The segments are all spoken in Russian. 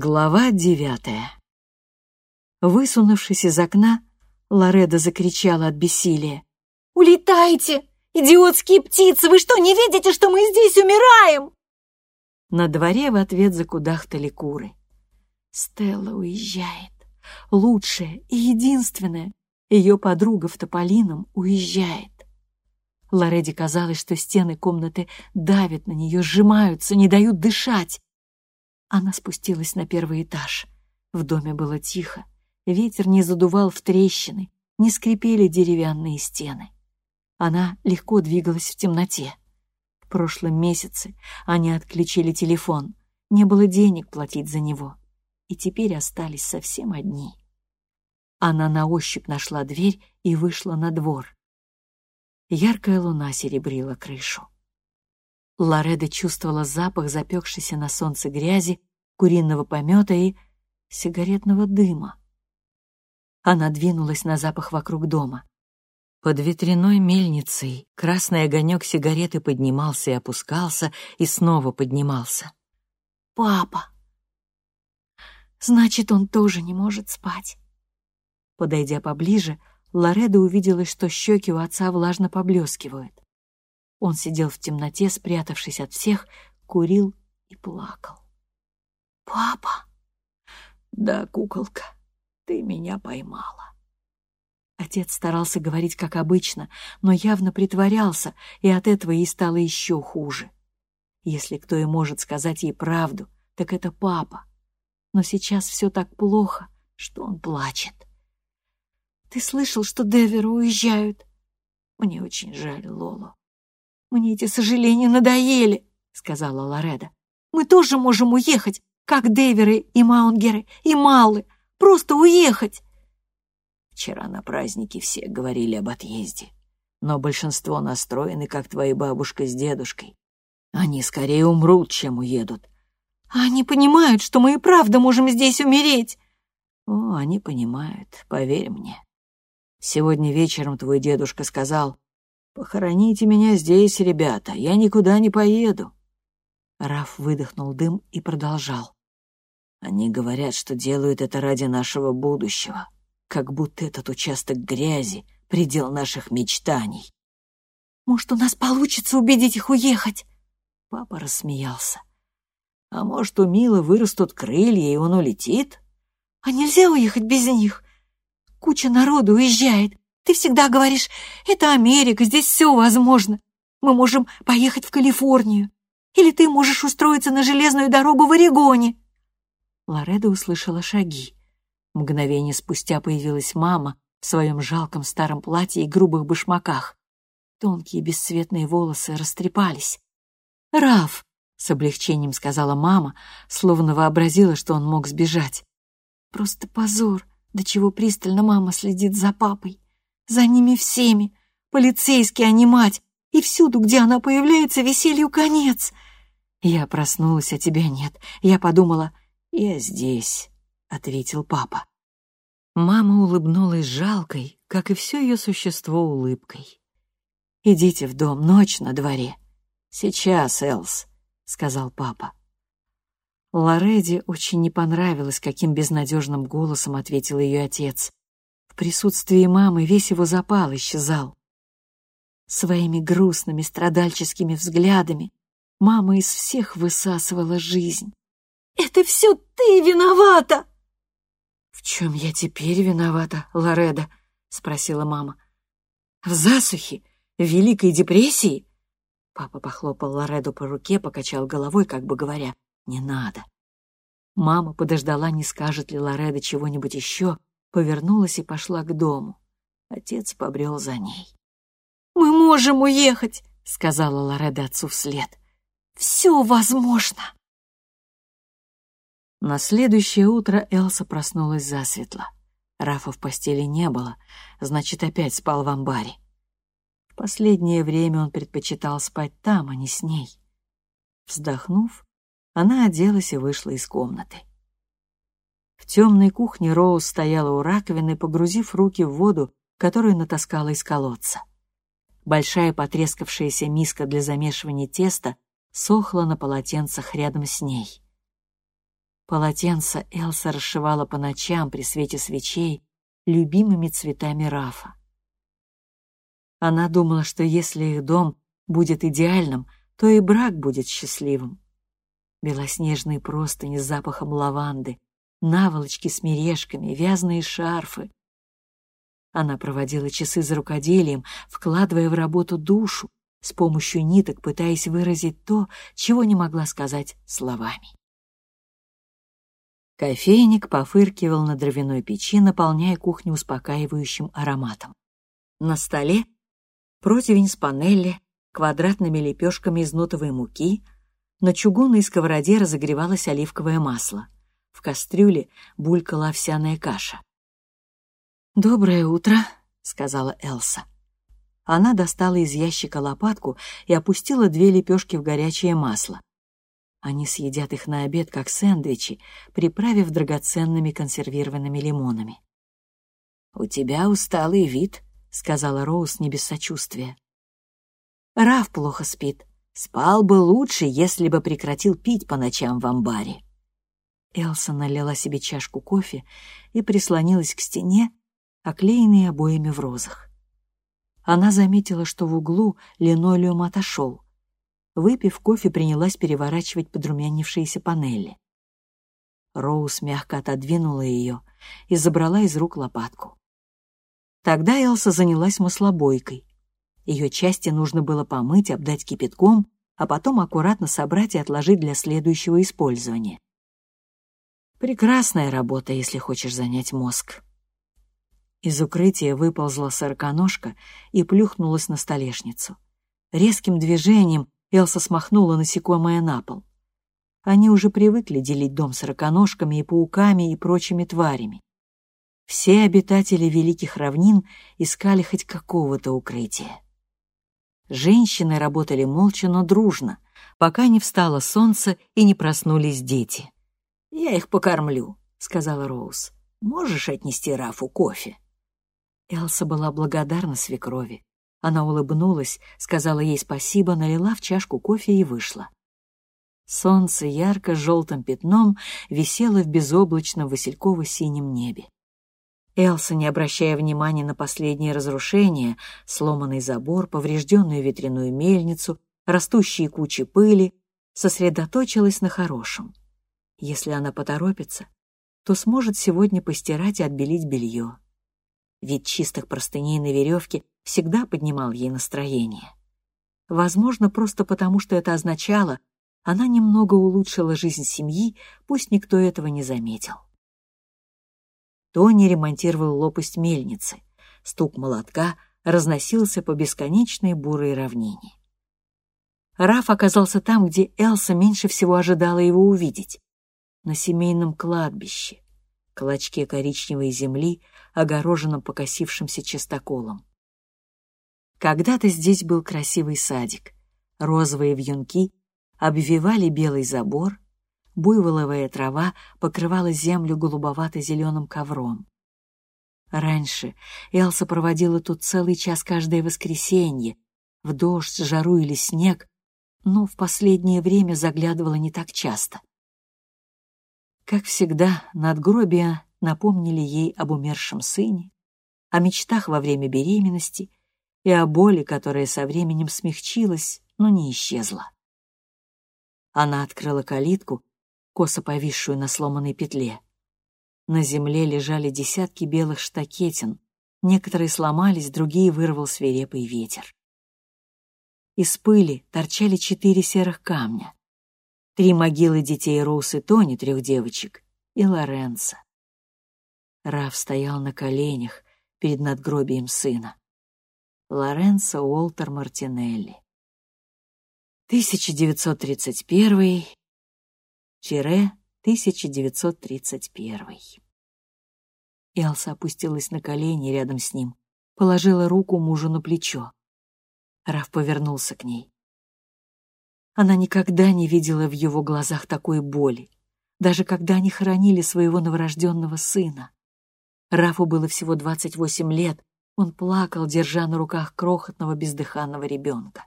Глава девятая Высунувшись из окна, Лореда закричала от бессилия. «Улетайте! Идиотские птицы! Вы что, не видите, что мы здесь умираем?» На дворе в ответ закудахтали куры. Стелла уезжает. Лучшая и единственная. Ее подруга в Тополином уезжает. Лореде казалось, что стены комнаты давят на нее, сжимаются, не дают дышать. Она спустилась на первый этаж. В доме было тихо. Ветер не задувал в трещины, не скрипели деревянные стены. Она легко двигалась в темноте. В прошлом месяце они отключили телефон. Не было денег платить за него. И теперь остались совсем одни. Она на ощупь нашла дверь и вышла на двор. Яркая луна серебрила крышу. Лореда чувствовала запах запекшейся на солнце грязи, куриного помета и сигаретного дыма. Она двинулась на запах вокруг дома. Под ветряной мельницей красный огонек сигареты поднимался и опускался, и снова поднимался. «Папа! Значит, он тоже не может спать!» Подойдя поближе, Лореда увидела, что щеки у отца влажно поблескивают. Он сидел в темноте, спрятавшись от всех, курил и плакал. «Папа!» «Да, куколка, ты меня поймала». Отец старался говорить как обычно, но явно притворялся, и от этого ей стало еще хуже. Если кто и может сказать ей правду, так это папа. Но сейчас все так плохо, что он плачет. «Ты слышал, что Деверы уезжают?» «Мне очень жаль Лолу. «Мне эти сожаления надоели», — сказала Лореда. «Мы тоже можем уехать, как Деверы и Маунгеры, и Малы. Просто уехать!» Вчера на празднике все говорили об отъезде, но большинство настроены, как твои бабушка с дедушкой. Они скорее умрут, чем уедут. А они понимают, что мы и правда можем здесь умереть. О, они понимают, поверь мне. Сегодня вечером твой дедушка сказал, «Похороните меня здесь, ребята, я никуда не поеду». Раф выдохнул дым и продолжал. «Они говорят, что делают это ради нашего будущего, как будто этот участок грязи — предел наших мечтаний». «Может, у нас получится убедить их уехать?» Папа рассмеялся. «А может, у Милы вырастут крылья, и он улетит?» «А нельзя уехать без них? Куча народу уезжает, ты всегда говоришь, это Америка, здесь все возможно. Мы можем поехать в Калифорнию. Или ты можешь устроиться на железную дорогу в Орегоне. Лореда услышала шаги. Мгновение спустя появилась мама в своем жалком старом платье и грубых башмаках. Тонкие бесцветные волосы растрепались. «Раф!» — с облегчением сказала мама, словно вообразила, что он мог сбежать. «Просто позор, до чего пристально мама следит за папой. За ними всеми. Полицейский, а не мать. И всюду, где она появляется, веселью конец. Я проснулась, а тебя нет. Я подумала, я здесь, — ответил папа. Мама улыбнулась жалкой, как и все ее существо улыбкой. «Идите в дом, ночь на дворе». «Сейчас, Элс», — сказал папа. Лореди очень не понравилось, каким безнадежным голосом ответил ее отец присутствии мамы весь его запал исчезал. Своими грустными страдальческими взглядами мама из всех высасывала жизнь. «Это все ты виновата!» «В чем я теперь виновата, Лореда?» — спросила мама. «В засухе? В Великой депрессии?» Папа похлопал Лореду по руке, покачал головой, как бы говоря, «Не надо». Мама подождала, не скажет ли Лореда чего-нибудь еще, повернулась и пошла к дому. Отец побрел за ней. «Мы можем уехать», — сказала Лореда отцу вслед. «Все возможно». На следующее утро Элса проснулась засветло. Рафа в постели не было, значит, опять спал в амбаре. В последнее время он предпочитал спать там, а не с ней. Вздохнув, она оделась и вышла из комнаты. В темной кухне Роуз стояла у раковины, погрузив руки в воду, которую натаскала из колодца. Большая потрескавшаяся миска для замешивания теста сохла на полотенцах рядом с ней. Полотенце Элса расшивала по ночам при свете свечей любимыми цветами Рафа. Она думала, что если их дом будет идеальным, то и брак будет счастливым. Белоснежные простыни с запахом лаванды, наволочки с мережками, вязаные шарфы. Она проводила часы за рукоделием, вкладывая в работу душу, с помощью ниток пытаясь выразить то, чего не могла сказать словами. Кофейник пофыркивал на дровяной печи, наполняя кухню успокаивающим ароматом. На столе противень с панели, квадратными лепешками из нутовой муки, на чугунной сковороде разогревалось оливковое масло. В кастрюле булькала овсяная каша. «Доброе утро», — сказала Элса. Она достала из ящика лопатку и опустила две лепешки в горячее масло. Они съедят их на обед, как сэндвичи, приправив драгоценными консервированными лимонами. «У тебя усталый вид», — сказала Роуз не без сочувствия. «Раф плохо спит. Спал бы лучше, если бы прекратил пить по ночам в амбаре». Элса налила себе чашку кофе и прислонилась к стене, оклеенной обоями в розах. Она заметила, что в углу линолеум отошел. Выпив кофе, принялась переворачивать подрумянившиеся панели. Роуз мягко отодвинула ее и забрала из рук лопатку. Тогда Элса занялась маслобойкой. Ее части нужно было помыть, обдать кипятком, а потом аккуратно собрать и отложить для следующего использования. Прекрасная работа, если хочешь занять мозг. Из укрытия выползла сороконожка и плюхнулась на столешницу. Резким движением Элса смахнула насекомое на пол. Они уже привыкли делить дом сороконожками и пауками и прочими тварями. Все обитатели Великих Равнин искали хоть какого-то укрытия. Женщины работали молча, но дружно, пока не встало солнце и не проснулись дети. «Я их покормлю», — сказала Роуз. «Можешь отнести Рафу кофе?» Элса была благодарна свекрови. Она улыбнулась, сказала ей спасибо, налила в чашку кофе и вышла. Солнце ярко-желтым пятном висело в безоблачном васильково-синем небе. Элса, не обращая внимания на последние разрушения, сломанный забор, поврежденную ветряную мельницу, растущие кучи пыли, сосредоточилась на хорошем. Если она поторопится, то сможет сегодня постирать и отбелить белье. Вид чистых простыней на веревке всегда поднимал ей настроение. Возможно, просто потому, что это означало, она немного улучшила жизнь семьи, пусть никто этого не заметил. Тони ремонтировал лопасть мельницы. Стук молотка разносился по бесконечной бурой равнине. Раф оказался там, где Элса меньше всего ожидала его увидеть. На семейном кладбище, клочке коричневой земли, огороженном покосившимся частоколом. Когда-то здесь был красивый садик. Розовые вьюнки обвивали белый забор, буйволовая трава покрывала землю голубовато-зеленым ковром. Раньше Элса проводила тут целый час каждое воскресенье, в дождь, жару или снег, но в последнее время заглядывала не так часто. Как всегда, надгробия напомнили ей об умершем сыне, о мечтах во время беременности и о боли, которая со временем смягчилась, но не исчезла. Она открыла калитку косо повисшую на сломанной петле. На земле лежали десятки белых штакетин, некоторые сломались, другие вырвал свирепый ветер. Из пыли торчали четыре серых камня. Три могилы детей Роуз и Тони, трех девочек, и Лоренца. Раф стоял на коленях перед надгробием сына. Лоренцо Уолтер Мартинелли. 1931 1931. Элса опустилась на колени рядом с ним, положила руку мужу на плечо. Раф повернулся к ней. Она никогда не видела в его глазах такой боли, даже когда они хоронили своего новорожденного сына. Рафу было всего 28 лет, он плакал, держа на руках крохотного бездыханного ребенка.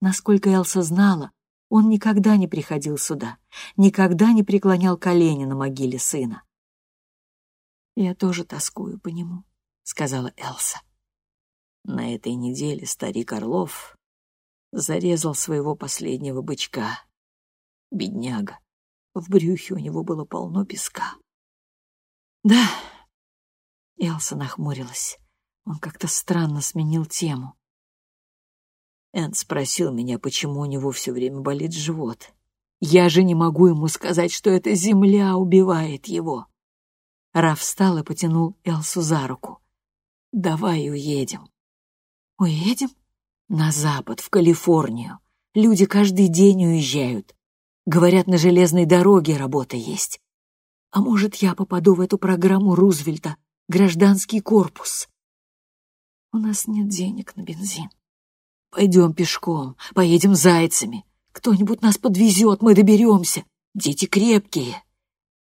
Насколько Элса знала, Он никогда не приходил сюда, никогда не преклонял колени на могиле сына. «Я тоже тоскую по нему», — сказала Элса. На этой неделе старик Орлов зарезал своего последнего бычка. Бедняга. В брюхе у него было полно песка. «Да», — Элса нахмурилась. Он как-то странно сменил тему. Энд спросил меня, почему у него все время болит живот. Я же не могу ему сказать, что эта земля убивает его. Раф встал и потянул Элсу за руку. «Давай уедем». «Уедем?» «На запад, в Калифорнию. Люди каждый день уезжают. Говорят, на железной дороге работа есть. А может, я попаду в эту программу Рузвельта, гражданский корпус?» «У нас нет денег на бензин». Пойдем пешком, поедем зайцами. Кто-нибудь нас подвезет, мы доберемся. Дети крепкие.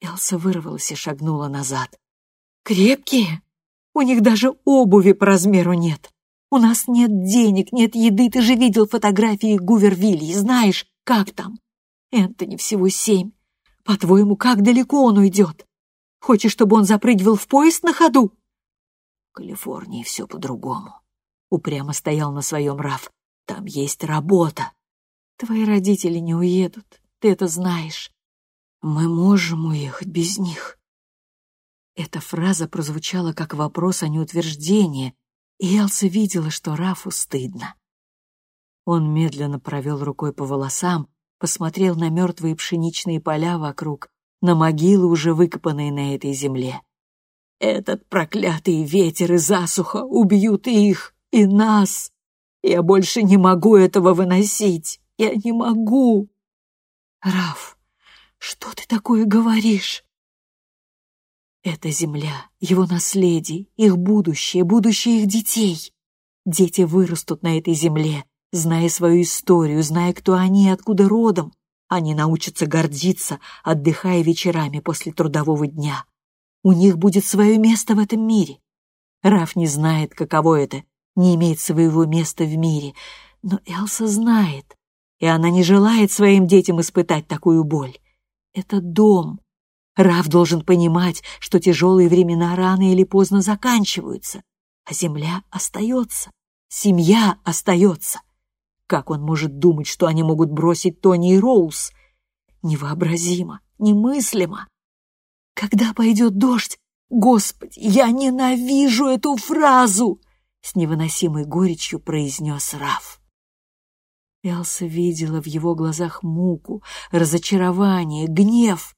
Элса вырвалась и шагнула назад. Крепкие? У них даже обуви по размеру нет. У нас нет денег, нет еды. Ты же видел фотографии Гувервилли знаешь, как там. Энтони всего семь. По-твоему, как далеко он уйдет? Хочешь, чтобы он запрыгивал в поезд на ходу? В Калифорнии все по-другому. Упрямо стоял на своем Раф. Там есть работа. Твои родители не уедут, ты это знаешь. Мы можем уехать без них. Эта фраза прозвучала как вопрос, а не утверждение, и Элса видела, что Рафу стыдно. Он медленно провел рукой по волосам, посмотрел на мертвые пшеничные поля вокруг, на могилы, уже выкопанные на этой земле. «Этот проклятый ветер и засуха убьют их!» и нас. Я больше не могу этого выносить. Я не могу. Раф, что ты такое говоришь? Это земля, его наследие, их будущее, будущее их детей. Дети вырастут на этой земле, зная свою историю, зная, кто они и откуда родом. Они научатся гордиться, отдыхая вечерами после трудового дня. У них будет свое место в этом мире. Раф не знает, каково это не иметь своего места в мире, но Элса знает, и она не желает своим детям испытать такую боль. Это дом. Раф должен понимать, что тяжелые времена рано или поздно заканчиваются, а земля остается, семья остается. Как он может думать, что они могут бросить Тони и Роуз? Невообразимо, немыслимо. Когда пойдет дождь? Господи, я ненавижу эту фразу! с невыносимой горечью произнес Раф. Элса видела в его глазах муку, разочарование, гнев.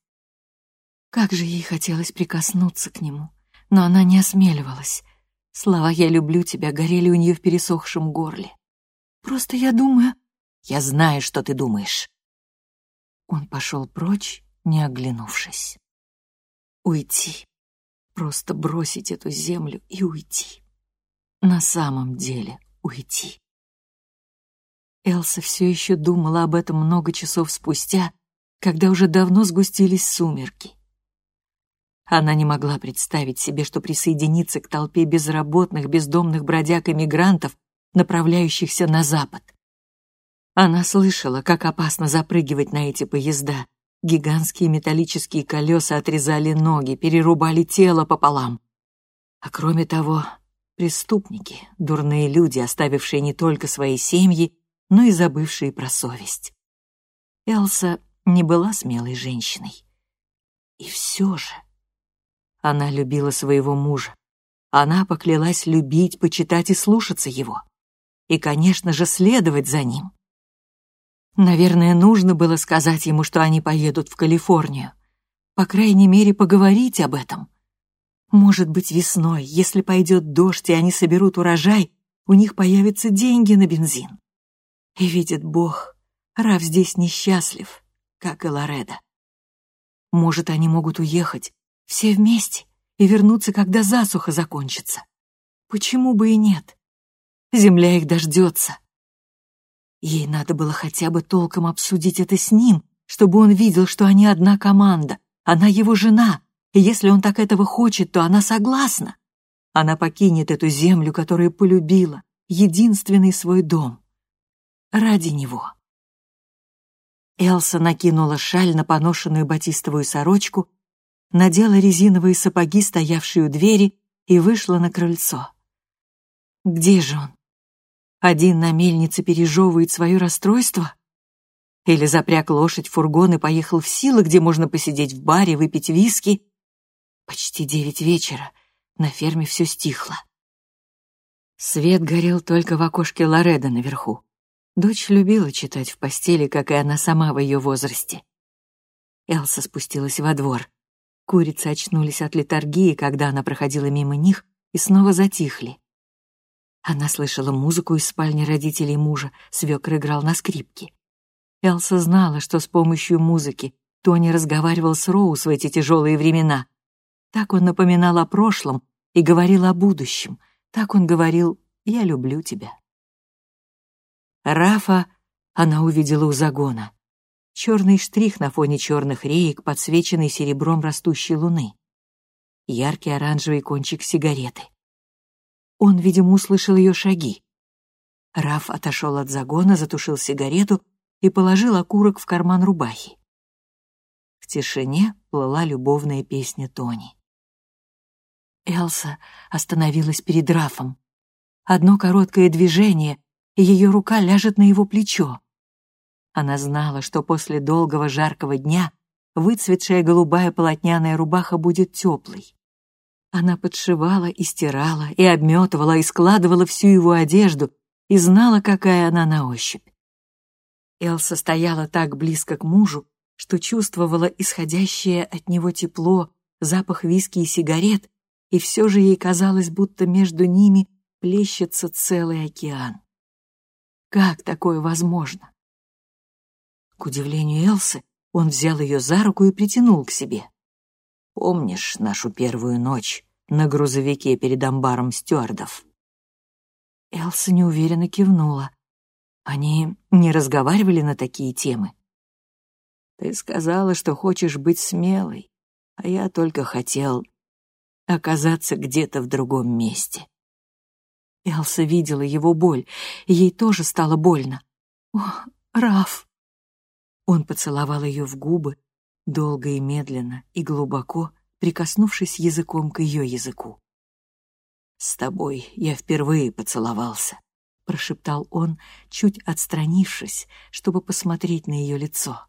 Как же ей хотелось прикоснуться к нему, но она не осмеливалась. Слова «я люблю тебя» горели у нее в пересохшем горле. «Просто я думаю...» «Я знаю, что ты думаешь». Он пошел прочь, не оглянувшись. Уйти. Просто бросить эту землю и уйти на самом деле уйти. Элса все еще думала об этом много часов спустя, когда уже давно сгустились сумерки. Она не могла представить себе, что присоединится к толпе безработных, бездомных бродяг и мигрантов, направляющихся на запад. Она слышала, как опасно запрыгивать на эти поезда. Гигантские металлические колеса отрезали ноги, перерубали тело пополам. А кроме того, Преступники, дурные люди, оставившие не только свои семьи, но и забывшие про совесть. Элса не была смелой женщиной. И все же она любила своего мужа. Она поклялась любить, почитать и слушаться его. И, конечно же, следовать за ним. Наверное, нужно было сказать ему, что они поедут в Калифорнию. По крайней мере, поговорить об этом. Может быть, весной, если пойдет дождь, и они соберут урожай, у них появятся деньги на бензин. И видит Бог, Раф здесь несчастлив, как и Лореда. Может, они могут уехать, все вместе, и вернуться, когда засуха закончится. Почему бы и нет? Земля их дождется. Ей надо было хотя бы толком обсудить это с ним, чтобы он видел, что они одна команда, она его жена, и если он так этого хочет, то она согласна. Она покинет эту землю, которую полюбила, единственный свой дом. Ради него. Элса накинула шаль на поношенную батистовую сорочку, надела резиновые сапоги, стоявшие у двери, и вышла на крыльцо. Где же он? Один на мельнице пережевывает свое расстройство? Или запряг лошадь в фургон и поехал в силы, где можно посидеть в баре, выпить виски? Почти девять вечера. На ферме все стихло. Свет горел только в окошке Лореда наверху. Дочь любила читать в постели, как и она сама в ее возрасте. Элса спустилась во двор. Курицы очнулись от летаргии, когда она проходила мимо них, и снова затихли. Она слышала музыку из спальни родителей мужа, свекр играл на скрипке. Элса знала, что с помощью музыки Тони разговаривал с Роуз в эти тяжелые времена. Так он напоминал о прошлом и говорил о будущем. Так он говорил «Я люблю тебя». Рафа она увидела у загона. Черный штрих на фоне черных реек, подсвеченный серебром растущей луны. Яркий оранжевый кончик сигареты. Он, видимо, услышал ее шаги. Раф отошел от загона, затушил сигарету и положил окурок в карман рубахи. В тишине плыла любовная песня Тони. Элса остановилась перед Рафом. Одно короткое движение, и ее рука ляжет на его плечо. Она знала, что после долгого жаркого дня выцветшая голубая полотняная рубаха будет теплой. Она подшивала и стирала, и обметывала, и складывала всю его одежду, и знала, какая она на ощупь. Элса стояла так близко к мужу, что чувствовала исходящее от него тепло, запах виски и сигарет, и все же ей казалось, будто между ними плещется целый океан. Как такое возможно? К удивлению Элсы, он взял ее за руку и притянул к себе. «Помнишь нашу первую ночь на грузовике перед амбаром стюардов?» Элса неуверенно кивнула. Они не разговаривали на такие темы. Ты сказала, что хочешь быть смелой, а я только хотел оказаться где-то в другом месте. Элса видела его боль, ей тоже стало больно. «О, Раф!» Он поцеловал ее в губы, долго и медленно, и глубоко, прикоснувшись языком к ее языку. «С тобой я впервые поцеловался», — прошептал он, чуть отстранившись, чтобы посмотреть на ее лицо.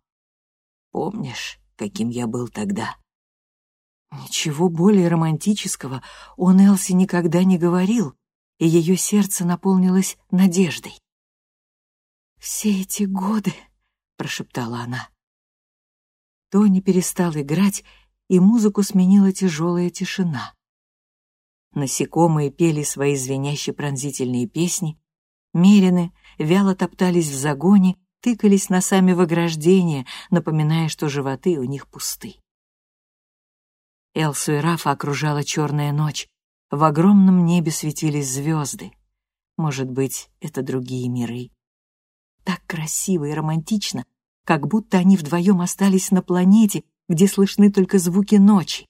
«Помнишь, каким я был тогда?» Ничего более романтического он Элси никогда не говорил, и ее сердце наполнилось надеждой. «Все эти годы», — прошептала она. Тони перестал играть, и музыку сменила тяжелая тишина. Насекомые пели свои звенящие пронзительные песни, мерины вяло топтались в загоне, тыкались носами в ограждение, напоминая, что животы у них пусты. Элсу и Рафа окружала черная ночь. В огромном небе светились звезды. Может быть, это другие миры. Так красиво и романтично, как будто они вдвоем остались на планете, где слышны только звуки ночи.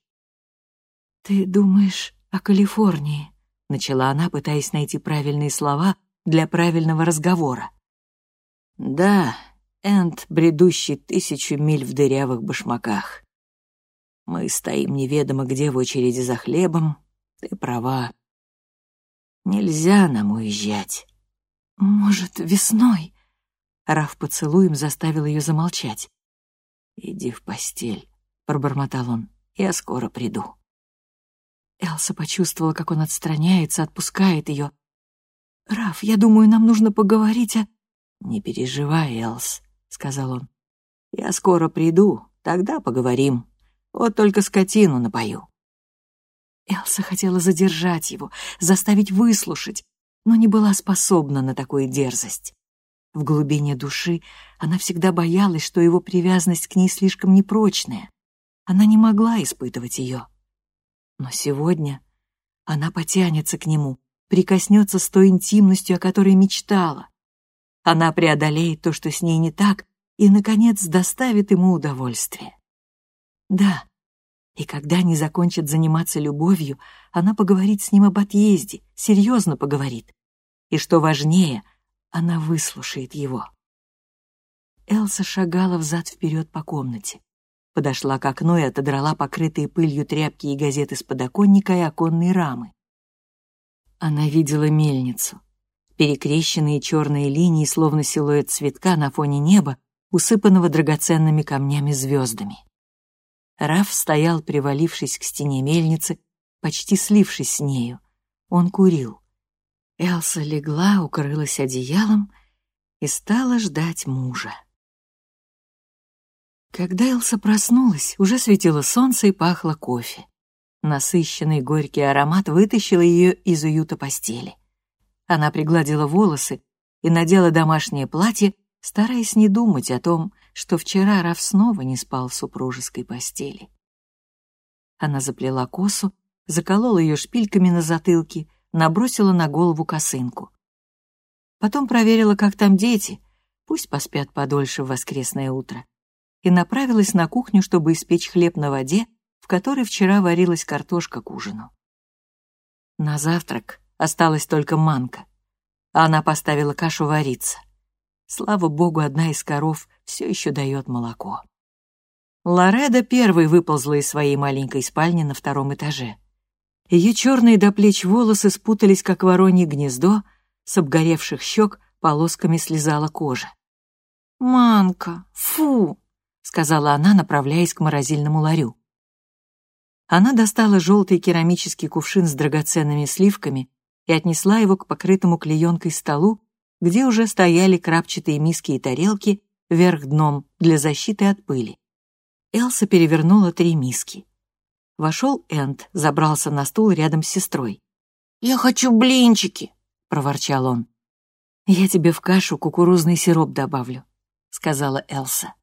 «Ты думаешь о Калифорнии?» — начала она, пытаясь найти правильные слова для правильного разговора. «Да, Энд, бредущий тысячу миль в дырявых башмаках. Мы стоим неведомо где в очереди за хлебом. Ты права. Нельзя нам уезжать». «Может, весной?» Раф поцелуем заставил ее замолчать. «Иди в постель», — пробормотал он. «Я скоро приду». Элса почувствовала, как он отстраняется, отпускает ее. «Раф, я думаю, нам нужно поговорить о...» «Не переживай, Элс», — сказал он. «Я скоро приду, тогда поговорим. Вот только скотину напою». Элса хотела задержать его, заставить выслушать, но не была способна на такую дерзость. В глубине души она всегда боялась, что его привязанность к ней слишком непрочная. Она не могла испытывать ее. Но сегодня она потянется к нему, прикоснется с той интимностью, о которой мечтала. Она преодолеет то, что с ней не так, и, наконец, доставит ему удовольствие. Да, и когда они закончат заниматься любовью, она поговорит с ним об отъезде, серьезно поговорит. И что важнее — она выслушает его. Элса шагала взад-вперед по комнате. Подошла к окну и отодрала покрытые пылью тряпки и газеты с подоконника и оконные рамы. Она видела мельницу. Перекрещенные черные линии, словно силуэт цветка на фоне неба, усыпанного драгоценными камнями-звездами. Раф стоял, привалившись к стене мельницы, почти слившись с нею. Он курил. Элса легла, укрылась одеялом и стала ждать мужа. Когда Элса проснулась, уже светило солнце и пахло кофе. Насыщенный горький аромат вытащил ее из уюта постели. Она пригладила волосы и надела домашнее платье, стараясь не думать о том, что вчера Раф снова не спал в супружеской постели. Она заплела косу, заколола ее шпильками на затылке, набросила на голову косынку. Потом проверила, как там дети, пусть поспят подольше в воскресное утро и направилась на кухню, чтобы испечь хлеб на воде, в которой вчера варилась картошка к ужину. На завтрак осталась только манка, а она поставила кашу вариться. Слава богу, одна из коров все еще дает молоко. Лореда первой выползла из своей маленькой спальни на втором этаже. Ее черные до плеч волосы спутались, как воронье гнездо, с обгоревших щек полосками слезала кожа. «Манка, фу!» сказала она, направляясь к морозильному ларю. Она достала желтый керамический кувшин с драгоценными сливками и отнесла его к покрытому клеенкой столу, где уже стояли крапчатые миски и тарелки вверх дном для защиты от пыли. Элса перевернула три миски. Вошел Энд, забрался на стул рядом с сестрой. «Я хочу блинчики!» — проворчал он. «Я тебе в кашу кукурузный сироп добавлю», — сказала Элса.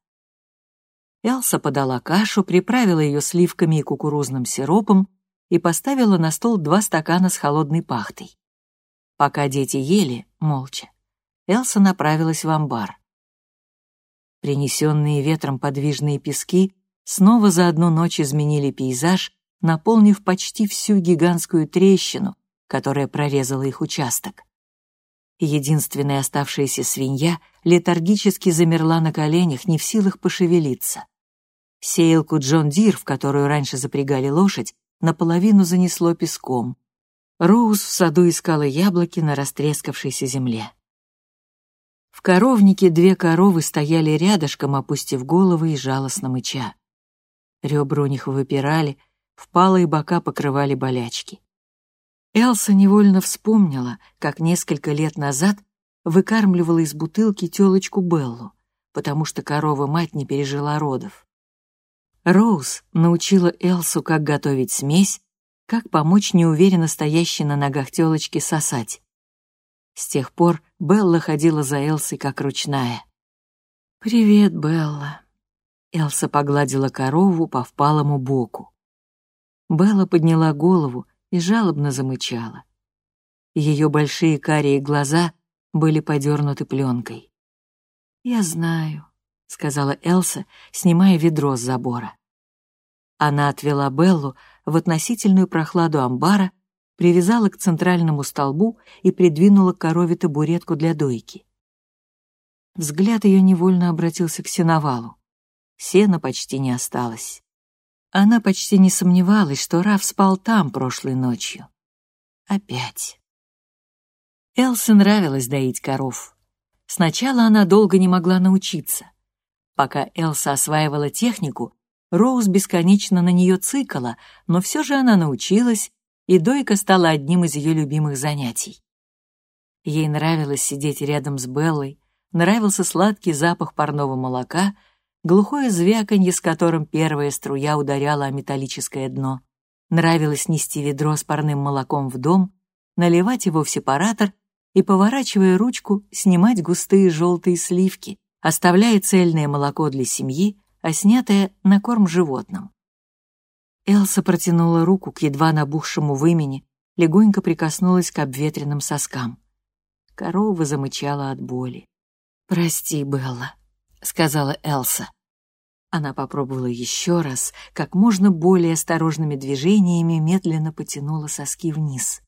Элса подала кашу, приправила ее сливками и кукурузным сиропом и поставила на стол два стакана с холодной пахтой. Пока дети ели, молча, Элса направилась в амбар. Принесенные ветром подвижные пески снова за одну ночь изменили пейзаж, наполнив почти всю гигантскую трещину, которая прорезала их участок. Единственная оставшаяся свинья летаргически замерла на коленях, не в силах пошевелиться. Сеялку Джон Дир, в которую раньше запрягали лошадь, наполовину занесло песком. Роуз в саду искала яблоки на растрескавшейся земле. В коровнике две коровы стояли рядышком, опустив головы и жалостно мыча. Ребра у них выпирали, впалые бока покрывали болячки. Элса невольно вспомнила, как несколько лет назад выкармливала из бутылки телочку Беллу, потому что корова-мать не пережила родов. Роуз научила Элсу, как готовить смесь, как помочь неуверенно стоящей на ногах тёлочке сосать. С тех пор Белла ходила за Элсой как ручная. «Привет, Белла». Элса погладила корову по впалому боку. Белла подняла голову и жалобно замычала. Ее большие карие глаза были подернуты пленкой. «Я знаю», — сказала Элса, снимая ведро с забора. Она отвела Беллу в относительную прохладу амбара, привязала к центральному столбу и придвинула к корове табуретку для дойки. Взгляд ее невольно обратился к сеновалу. Сена почти не осталось. Она почти не сомневалась, что Раф спал там прошлой ночью. Опять. Элсе нравилось доить коров. Сначала она долго не могла научиться. Пока Элса осваивала технику, Роуз бесконечно на нее цикала, но все же она научилась, и дойка стала одним из ее любимых занятий. Ей нравилось сидеть рядом с Беллой, нравился сладкий запах парного молока, глухое звяканье, с которым первая струя ударяла о металлическое дно. Нравилось нести ведро с парным молоком в дом, наливать его в сепаратор и, поворачивая ручку, снимать густые желтые сливки, оставляя цельное молоко для семьи, а снятое на корм животным. Элса протянула руку к едва набухшему вымени, легонько прикоснулась к обветренным соскам. Корова замычала от боли. «Прости, Белла», — сказала Элса. Она попробовала еще раз, как можно более осторожными движениями медленно потянула соски вниз.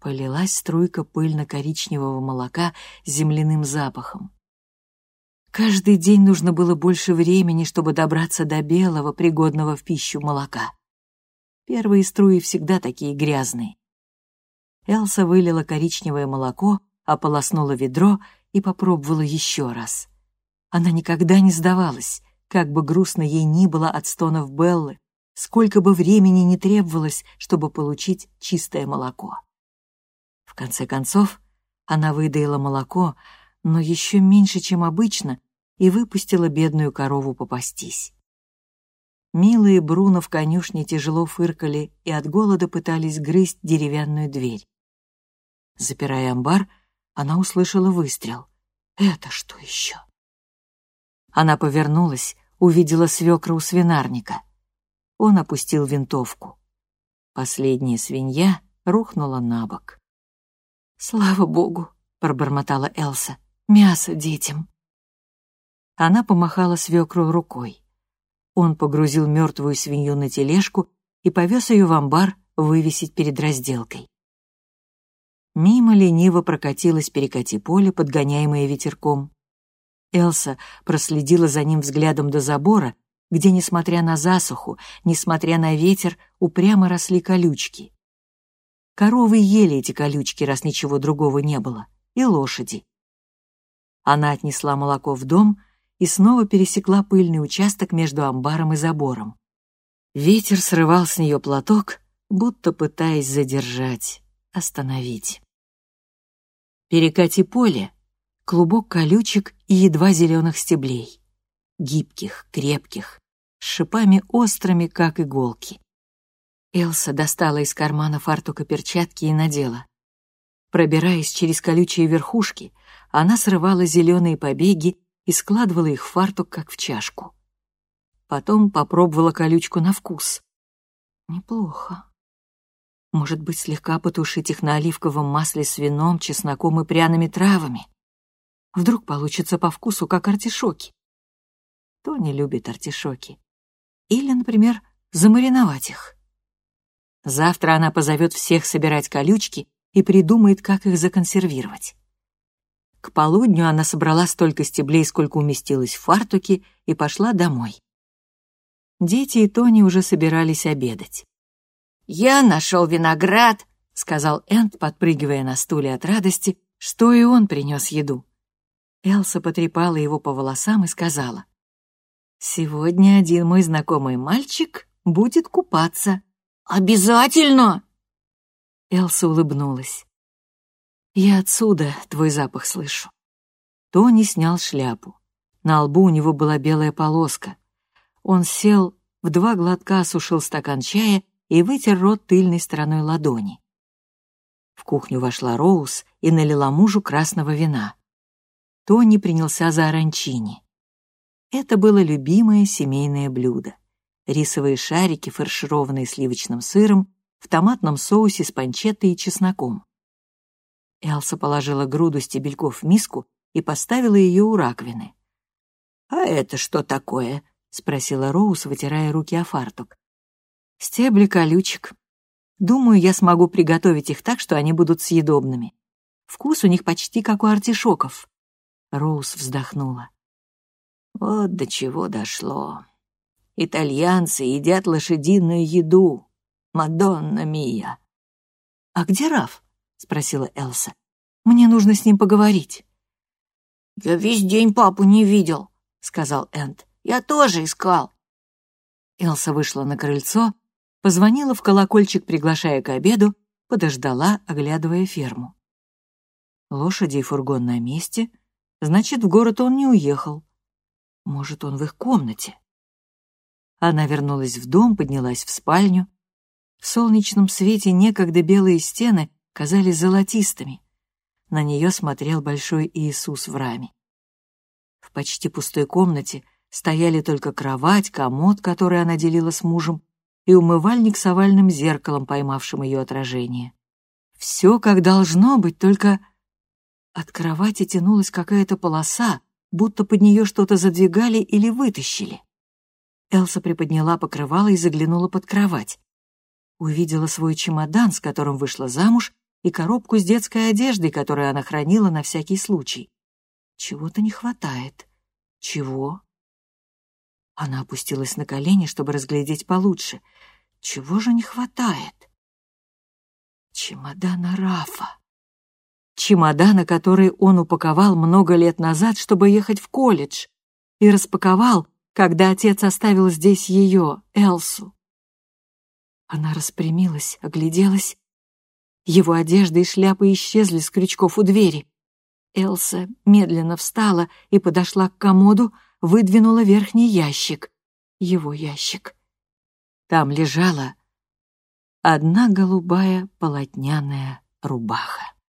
Полилась струйка пыльно-коричневого молока с земляным запахом. Каждый день нужно было больше времени, чтобы добраться до белого, пригодного в пищу молока. Первые струи всегда такие грязные. Элса вылила коричневое молоко, ополоснула ведро и попробовала еще раз. Она никогда не сдавалась, как бы грустно ей ни было от стонов Беллы, сколько бы времени не требовалось, чтобы получить чистое молоко. В конце концов, она выдаила молоко, но еще меньше, чем обычно, и выпустила бедную корову попастись. Милые Бруно в конюшне тяжело фыркали и от голода пытались грызть деревянную дверь. Запирая амбар, она услышала выстрел. «Это что еще?» Она повернулась, увидела свекра у свинарника. Он опустил винтовку. Последняя свинья рухнула на бок. «Слава богу!» — пробормотала Элса. «Мясо детям!» Она помахала свекру рукой. Он погрузил мертвую свинью на тележку и повез ее в амбар вывесить перед разделкой. Мимо лениво прокатилась перекати поле, подгоняемое ветерком. Элса проследила за ним взглядом до забора, где, несмотря на засуху, несмотря на ветер, упрямо росли колючки. Коровы ели эти колючки, раз ничего другого не было, и лошади. Она отнесла молоко в дом и снова пересекла пыльный участок между амбаром и забором. Ветер срывал с нее платок, будто пытаясь задержать, остановить. Перекати поле, клубок колючек и едва зеленых стеблей. Гибких, крепких, с шипами острыми, как иголки. Элса достала из кармана фартука перчатки и надела. Пробираясь через колючие верхушки, она срывала зеленые побеги и складывала их в фартук, как в чашку. Потом попробовала колючку на вкус. Неплохо. Может быть, слегка потушить их на оливковом масле с вином, чесноком и пряными травами. Вдруг получится по вкусу, как артишоки. Кто не любит артишоки? Или, например, замариновать их. Завтра она позовет всех собирать колючки и придумает, как их законсервировать. К полудню она собрала столько стеблей, сколько уместилось в фартуке, и пошла домой. Дети и Тони уже собирались обедать. «Я нашел виноград», — сказал Энд, подпрыгивая на стуле от радости, что и он принес еду. Элса потрепала его по волосам и сказала, «Сегодня один мой знакомый мальчик будет купаться». «Обязательно!» Элса улыбнулась. «Я отсюда твой запах слышу». Тони снял шляпу. На лбу у него была белая полоска. Он сел, в два глотка осушил стакан чая и вытер рот тыльной стороной ладони. В кухню вошла Роуз и налила мужу красного вина. Тони принялся за оранчини. Это было любимое семейное блюдо. Рисовые шарики, фаршированные сливочным сыром, в томатном соусе с панчеттой и чесноком. Элса положила груду стебельков в миску и поставила ее у раковины. «А это что такое?» — спросила Роуз, вытирая руки о фартук. «Стебли колючек. Думаю, я смогу приготовить их так, что они будут съедобными. Вкус у них почти как у артишоков». Роуз вздохнула. «Вот до чего дошло. Итальянцы едят лошадиную еду. Мадонна Мия». «А где Раф?» — спросила Элса. «Мне нужно с ним поговорить». «Я весь день папу не видел», — сказал Энд. «Я тоже искал». Элса вышла на крыльцо, позвонила в колокольчик, приглашая к обеду, подождала, оглядывая ферму. Лошади и фургон на месте, значит, в город он не уехал. Может, он в их комнате. Она вернулась в дом, поднялась в спальню. В солнечном свете некогда белые стены казались золотистыми. На нее смотрел большой Иисус в раме. В почти пустой комнате стояли только кровать, комод, который она делила с мужем, и умывальник с овальным зеркалом, поймавшим ее отражение. Все как должно быть, только от кровати тянулась какая-то полоса, будто под нее что-то задвигали или вытащили. Элса приподняла покрывало и заглянула под кровать. Увидела свой чемодан, с которым вышла замуж, и коробку с детской одеждой, которую она хранила на всякий случай. Чего-то не хватает. Чего? Она опустилась на колени, чтобы разглядеть получше. Чего же не хватает? Чемодана Рафа. Чемодана, который он упаковал много лет назад, чтобы ехать в колледж, и распаковал, когда отец оставил здесь ее, Элсу. Она распрямилась, огляделась. Его одежда и шляпа исчезли с крючков у двери. Элса медленно встала и подошла к комоду, выдвинула верхний ящик. Его ящик. Там лежала одна голубая полотняная рубаха.